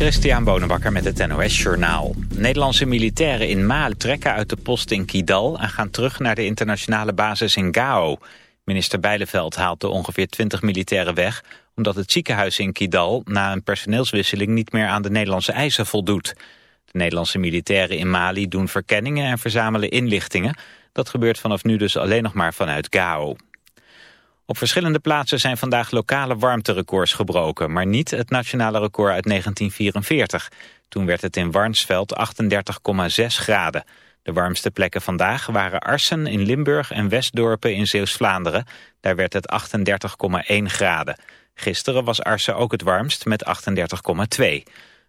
Christian Bonenbakker met het NOS Journaal. Nederlandse militairen in Mali trekken uit de post in Kidal... en gaan terug naar de internationale basis in Gao. Minister Bijleveld haalt de ongeveer 20 militairen weg... omdat het ziekenhuis in Kidal na een personeelswisseling... niet meer aan de Nederlandse eisen voldoet. De Nederlandse militairen in Mali doen verkenningen en verzamelen inlichtingen. Dat gebeurt vanaf nu dus alleen nog maar vanuit Gao. Op verschillende plaatsen zijn vandaag lokale warmterecords gebroken, maar niet het nationale record uit 1944. Toen werd het in Warnsveld 38,6 graden. De warmste plekken vandaag waren Arsen in Limburg en Westdorpen in Zeeuws-Vlaanderen. Daar werd het 38,1 graden. Gisteren was Arsen ook het warmst met 38,2.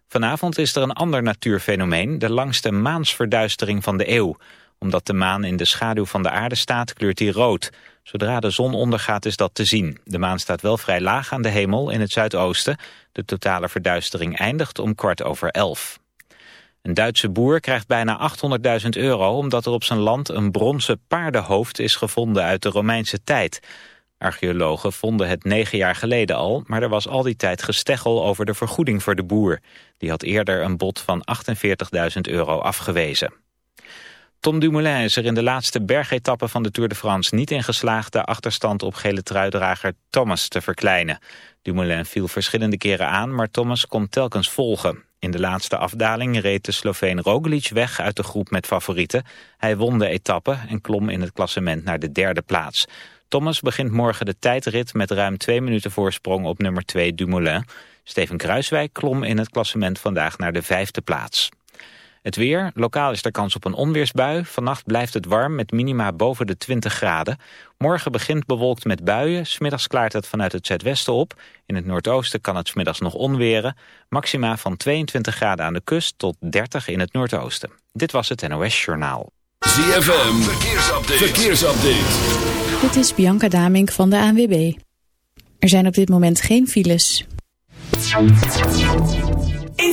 Vanavond is er een ander natuurfenomeen, de langste maansverduistering van de eeuw. Omdat de maan in de schaduw van de aarde staat, kleurt hij rood. Zodra de zon ondergaat is dat te zien. De maan staat wel vrij laag aan de hemel in het zuidoosten. De totale verduistering eindigt om kwart over elf. Een Duitse boer krijgt bijna 800.000 euro omdat er op zijn land een bronzen paardenhoofd is gevonden uit de Romeinse tijd. Archeologen vonden het negen jaar geleden al, maar er was al die tijd gesteggel over de vergoeding voor de boer. Die had eerder een bod van 48.000 euro afgewezen. Tom Dumoulin is er in de laatste bergetappe van de Tour de France niet in geslaagd de achterstand op gele truidrager Thomas te verkleinen. Dumoulin viel verschillende keren aan, maar Thomas kon telkens volgen. In de laatste afdaling reed de Sloveen Roglic weg uit de groep met favorieten. Hij won de etappe en klom in het klassement naar de derde plaats. Thomas begint morgen de tijdrit met ruim twee minuten voorsprong op nummer 2 Dumoulin. Steven Kruiswijk klom in het klassement vandaag naar de vijfde plaats. Het weer, lokaal is er kans op een onweersbui. Vannacht blijft het warm met minima boven de 20 graden. Morgen begint bewolkt met buien. Smiddags klaart het vanuit het zuidwesten op. In het noordoosten kan het smiddags nog onweren. Maxima van 22 graden aan de kust tot 30 in het noordoosten. Dit was het NOS Journaal. ZFM, verkeersupdate. verkeersupdate. Dit is Bianca Damink van de ANWB. Er zijn op dit moment geen files. In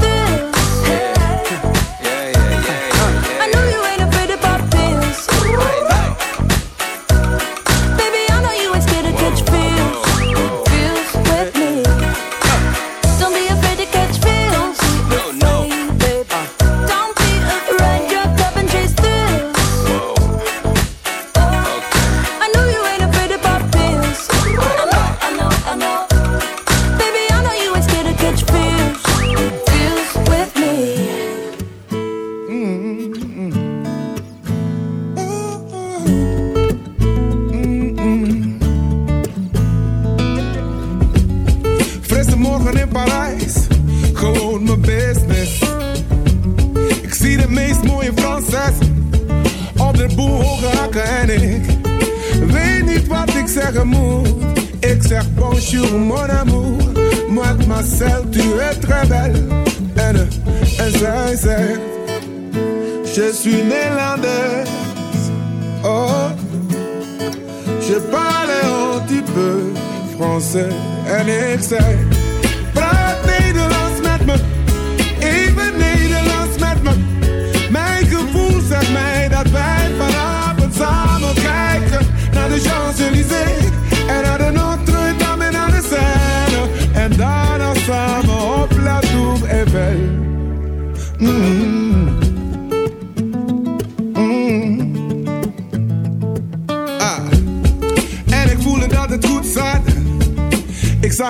feel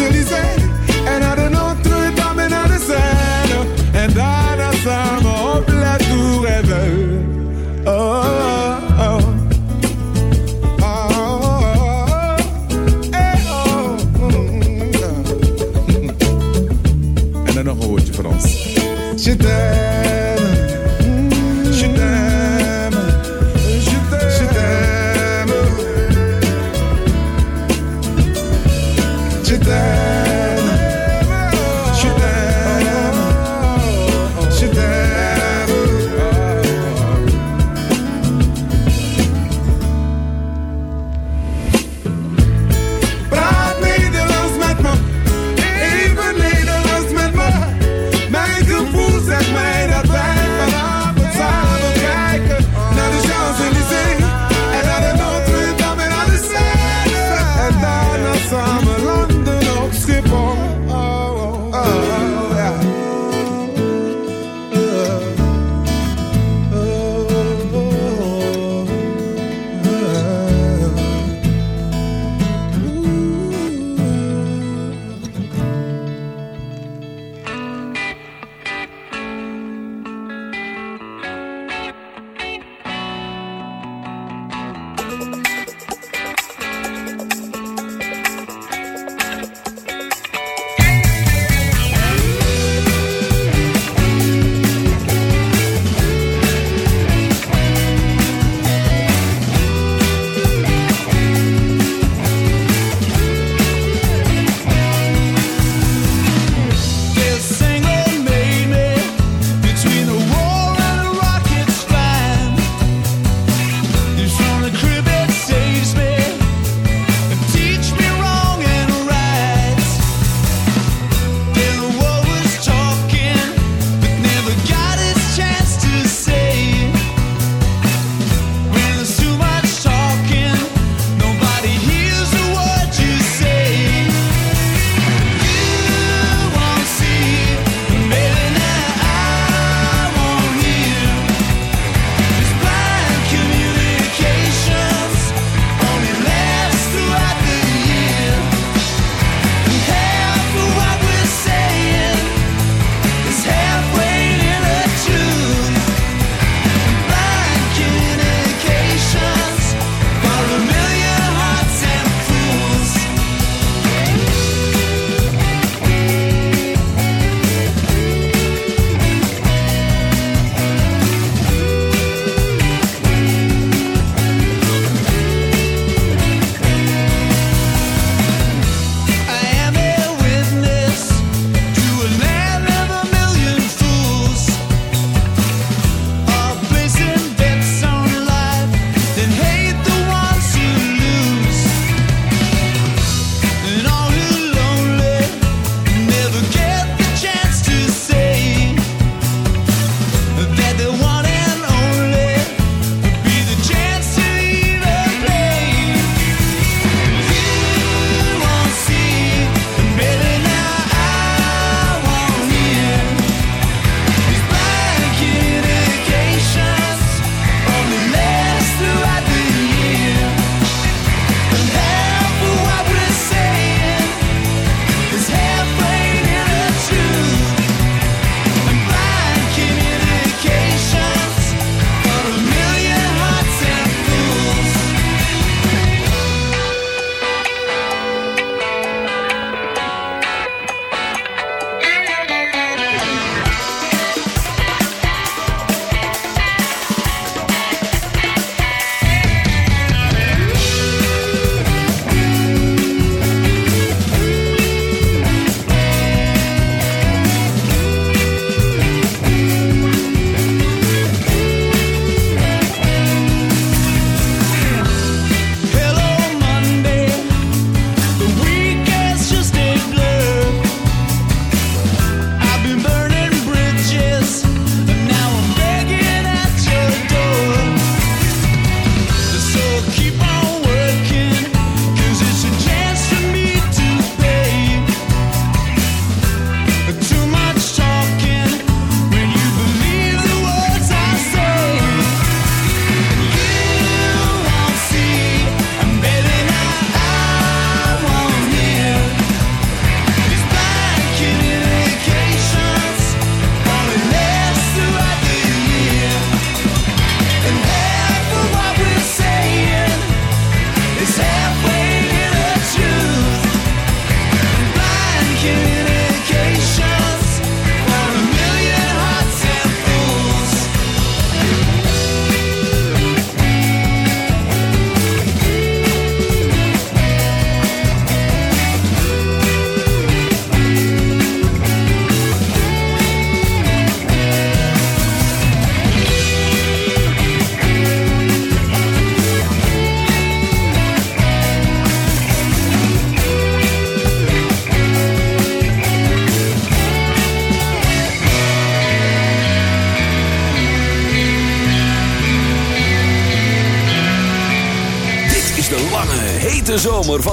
Champs-Élysées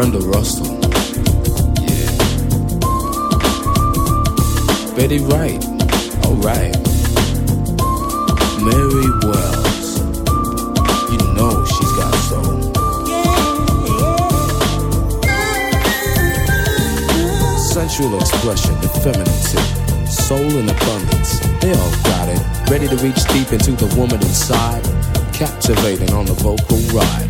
Brenda Russell. Yeah. Betty Wright. Alright. Mary Wells. You know she's got soul. Sensual expression, effeminacy, soul in abundance. They all got it. Ready to reach deep into the woman inside. Captivating on the vocal ride.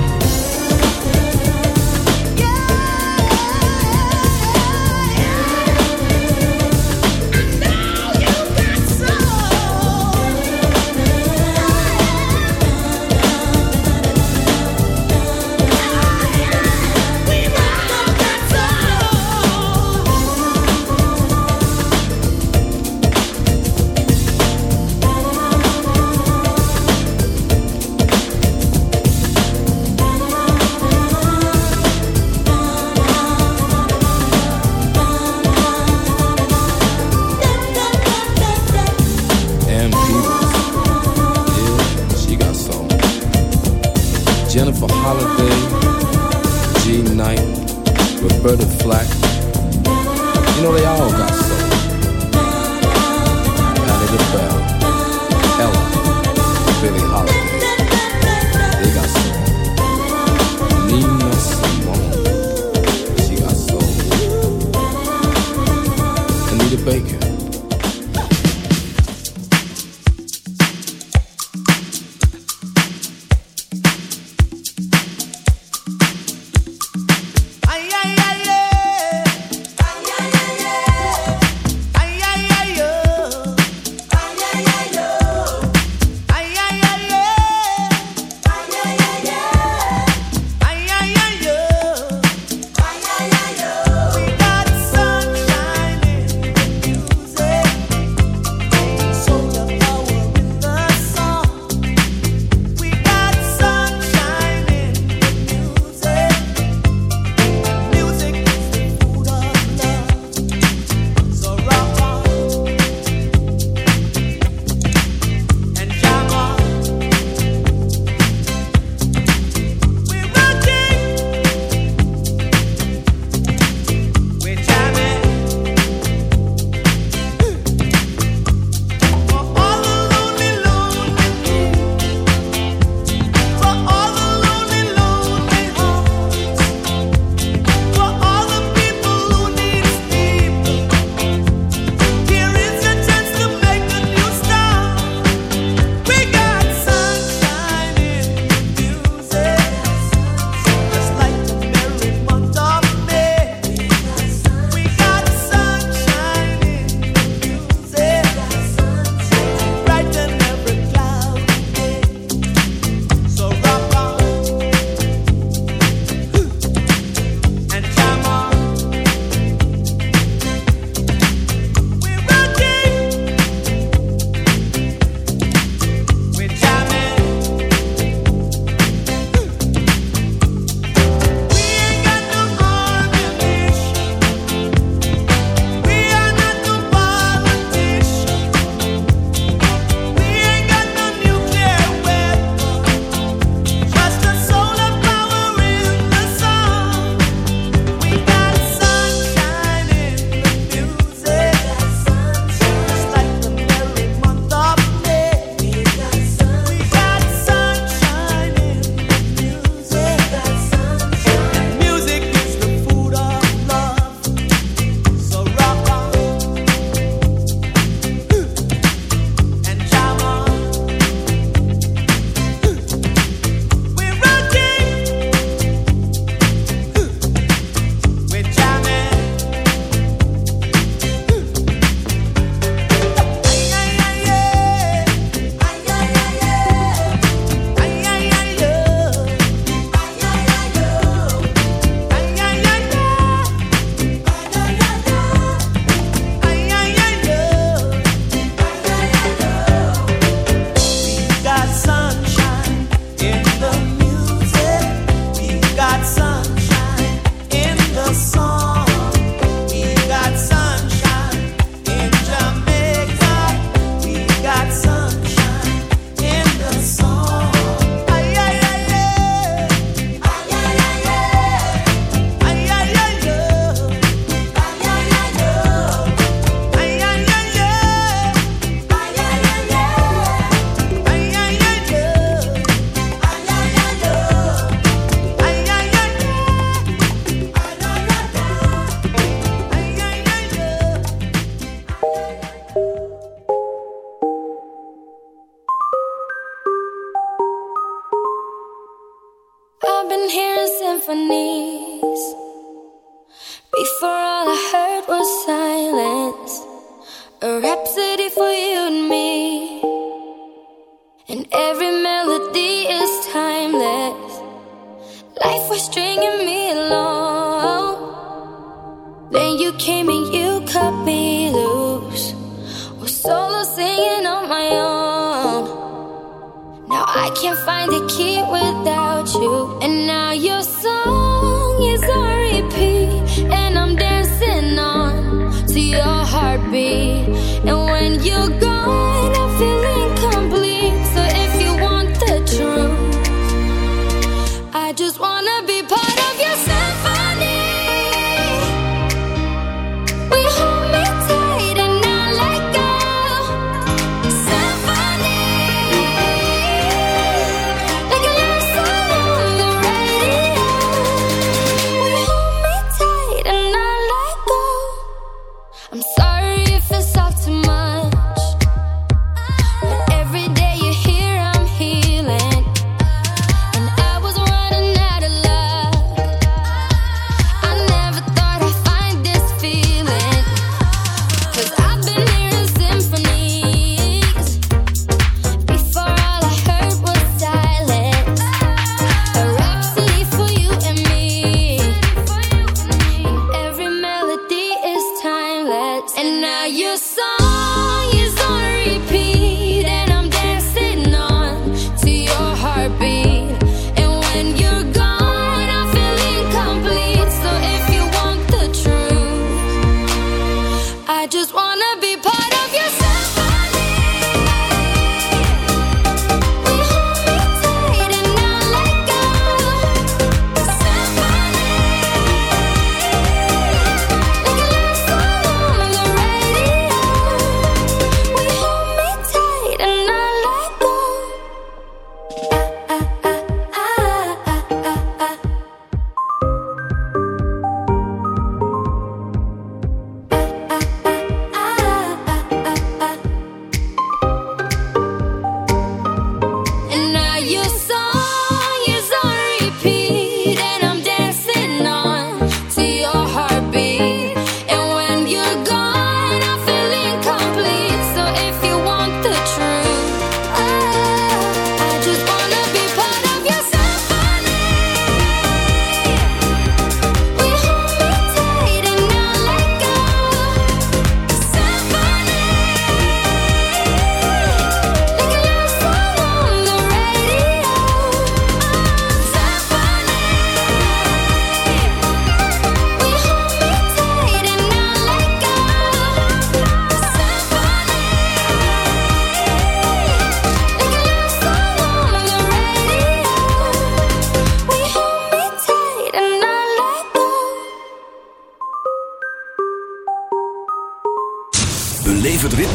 Jennifer Holliday, G Knight, Roberta Flack. You know they all got soul. Patti LaBelle,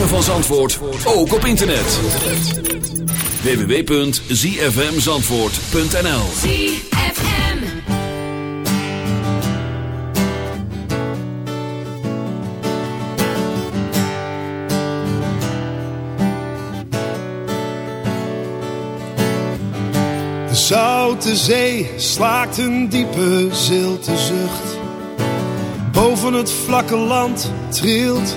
van Zandvoort ook op internet. www.zfmzandvoort.nl ZFM De Zoute Zee slaakt een diepe zilte zucht. Boven het vlakke land trilt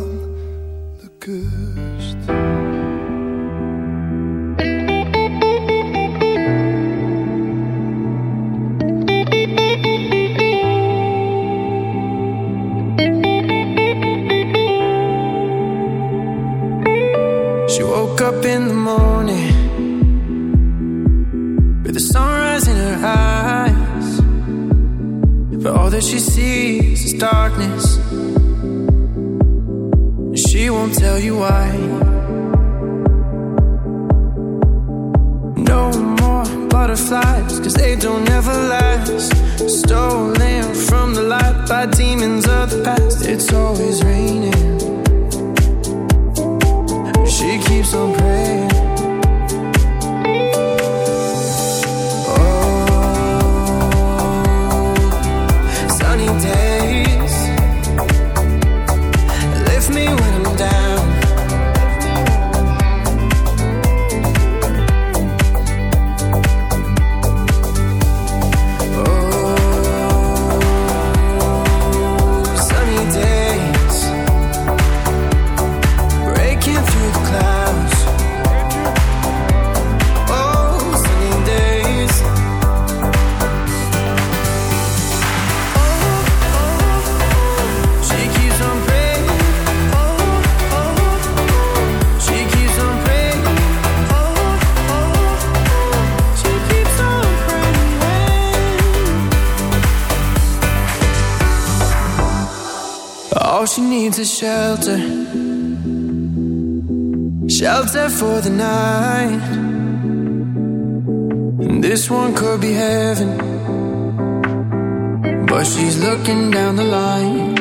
she's looking down the line.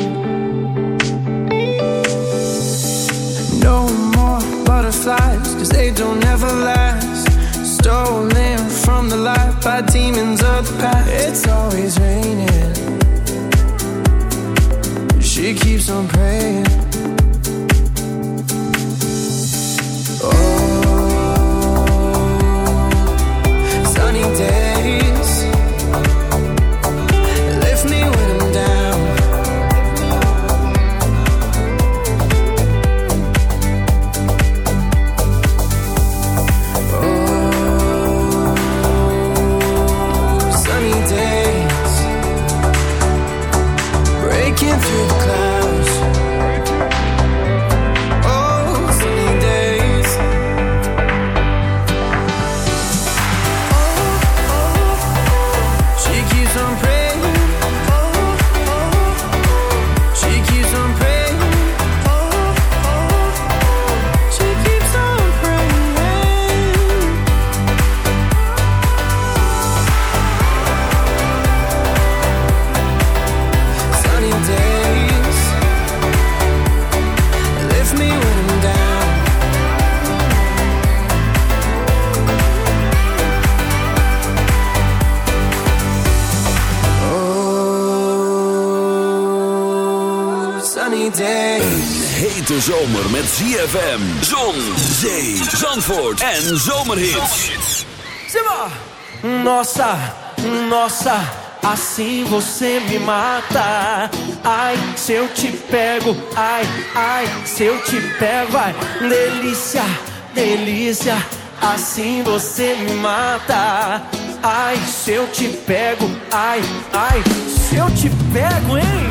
No more butterflies, cause they don't ever last. Stolen from the light by demons of the past. It's always raining. She keeps on praying. ZFM, zon, zee, zandvoort en zomerhits. Nossa, nossa, assim você me mata. Ai, se eu te pego, ai, ai, se eu te pego, ai, delícia, delícia, assim você me mata. Ai, se eu te pego, ai, ai, se eu te pego, hein?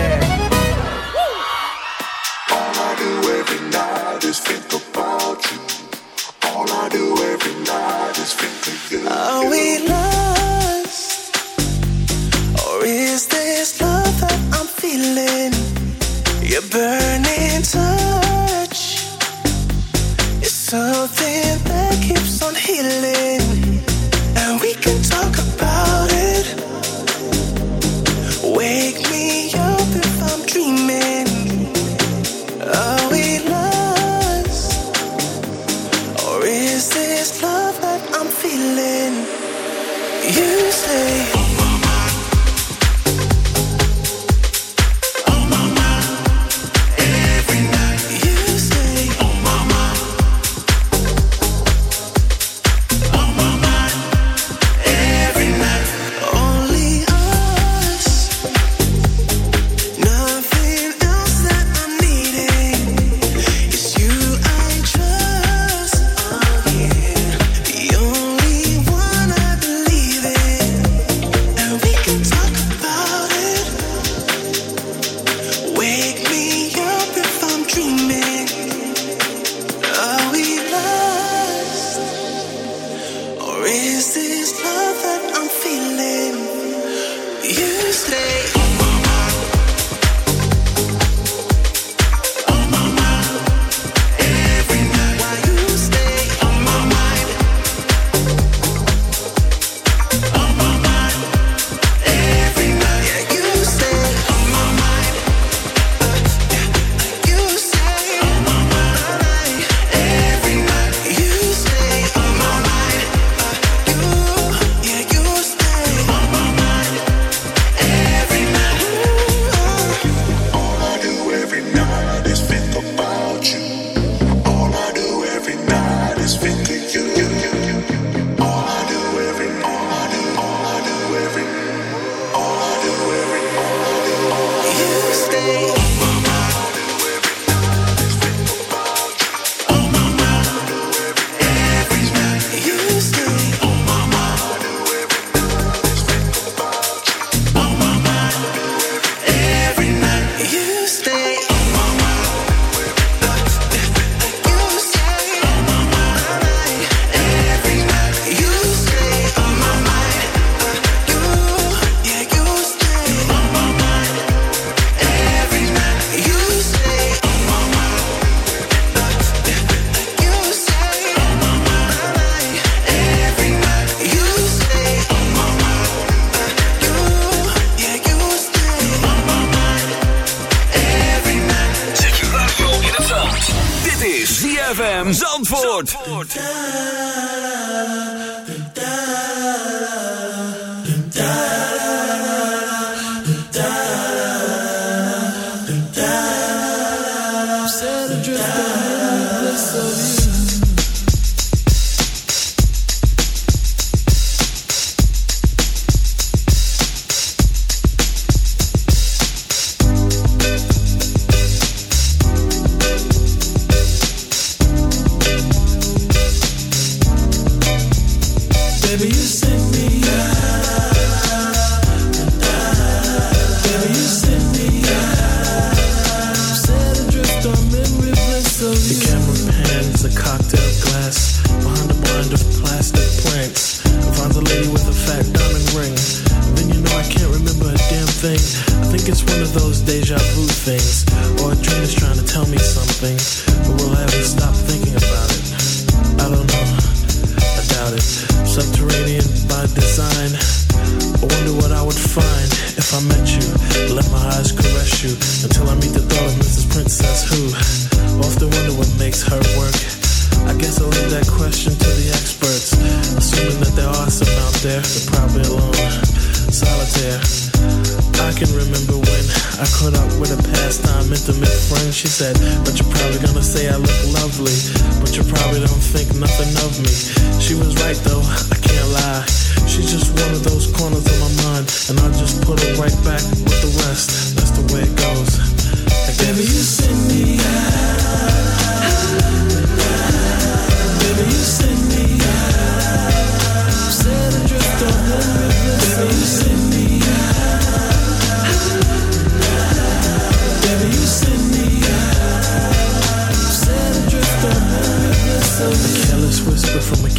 Barbara from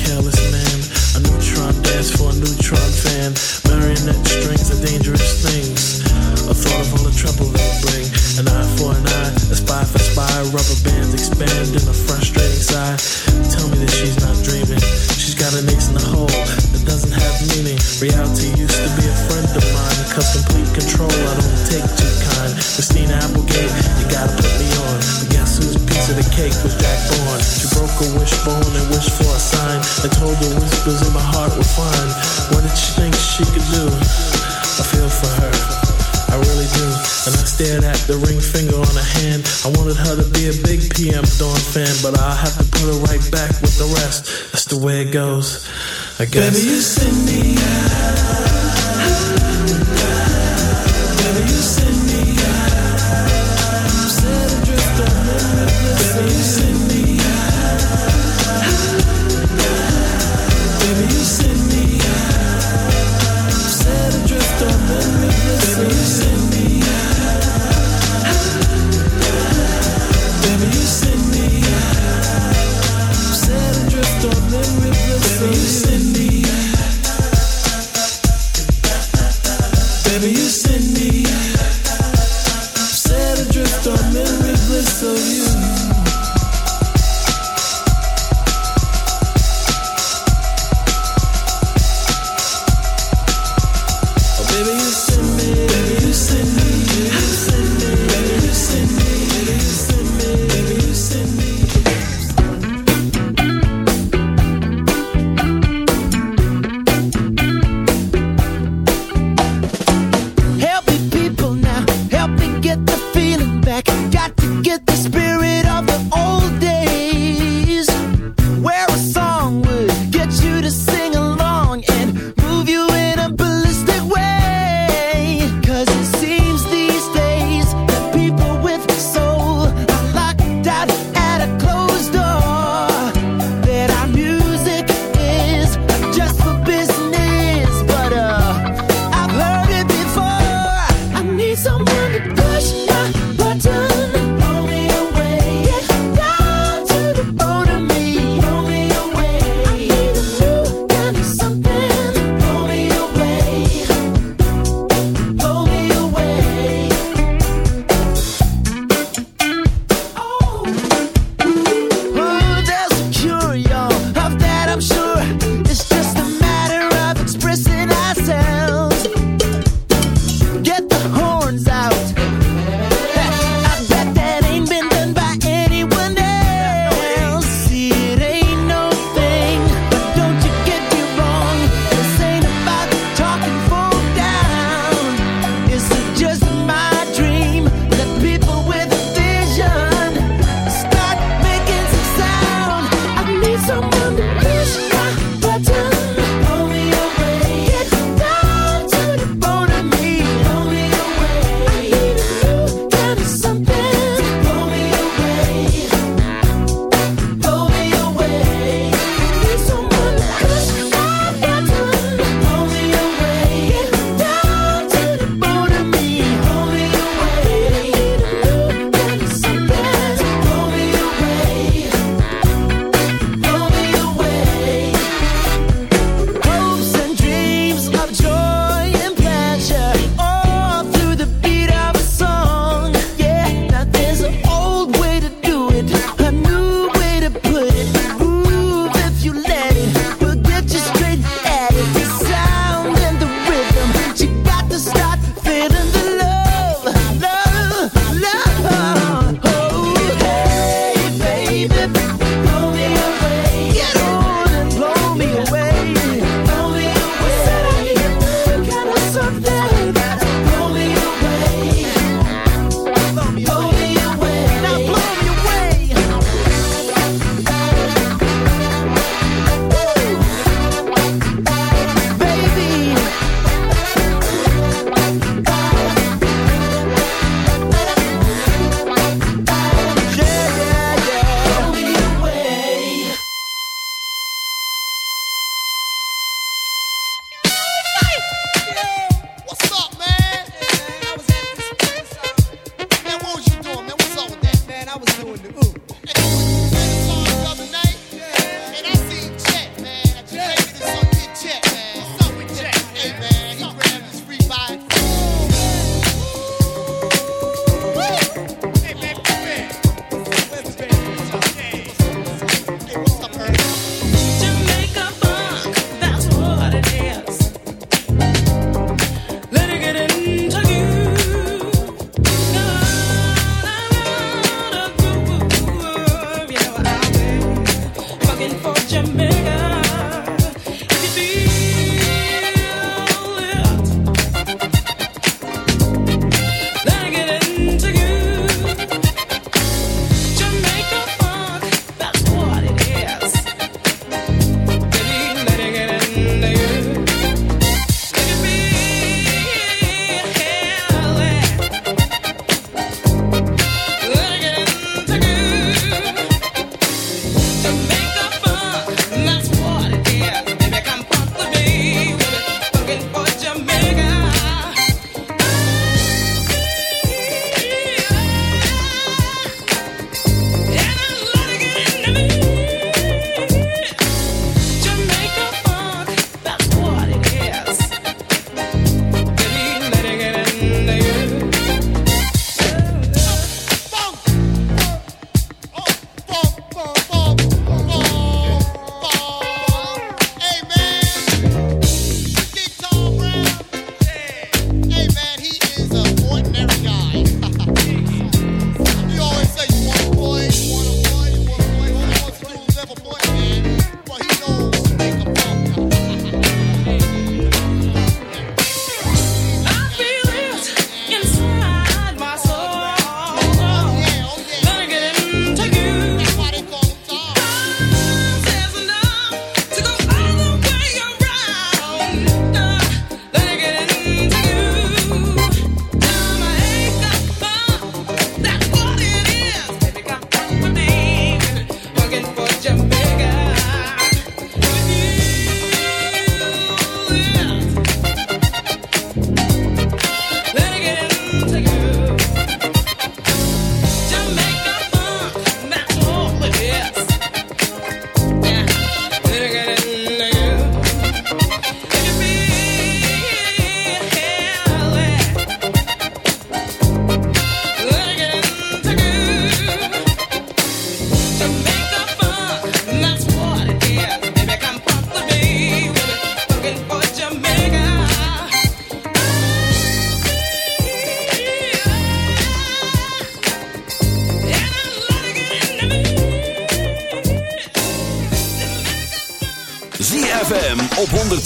I guess. Baby, you send me Baby,